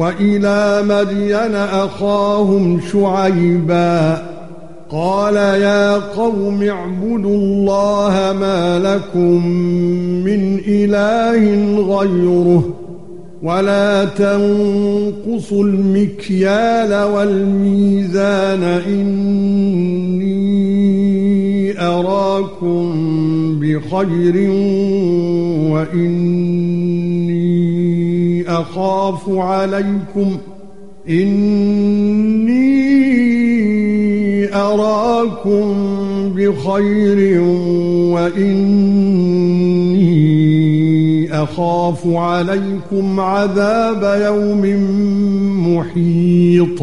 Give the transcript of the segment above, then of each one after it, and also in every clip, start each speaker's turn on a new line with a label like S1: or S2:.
S1: وَإِلَى مَدْيَنَ أَخَاهُمْ شُعَيْبًا قَالَ يَا قَوْمِ اعْبُدُوا اللَّهَ مَا لَكُمْ مِنْ إِلَٰهٍ غَيْرُهُ وَلَا تَنقُصُوا الْمِكْيَالَ وَالْمِيزَانَ إِنِّي أَرَاكُمْ بِخَيْرٍ وَإِنِّي أخاف عليكم إني أراكم بخير وإني أخاف عليكم عذاب يوم محيط.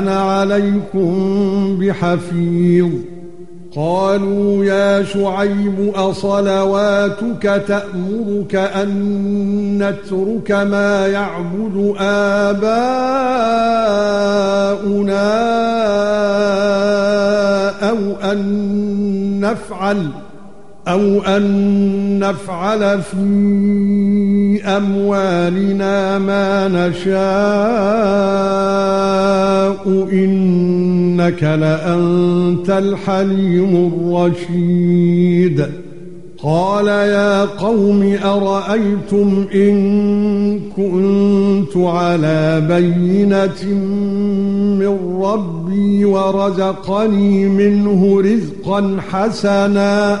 S1: أَنَا عَلَيْكُمْ بِحَفِيظٍ. قالوا يا شعيب أصلواتك تأمرك أن نترك ما يعبد آباؤنا أو أن نفعل أو أن نفعل في أموالنا ما نشاء إنك لأنت الحليم الرشيد. قال يا قوم أرأيتم إن كنت على بينة من ربي ورزقني منه رزقا حسنا